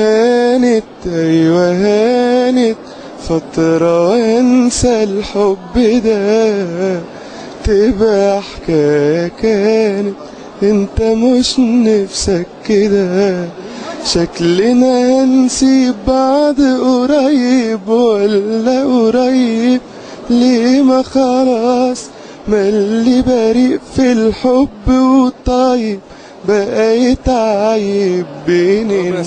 هانت أيوه هانت. فترة وانسى الحب ده. تبقى حكاية كانت. انت مش نفسك كده. شكلنا هنسيب بعض قريب ولا قريب؟ ليه ما خلاص؟ ما اللي بريء في الحب والطيب بقى يتعيب بيننا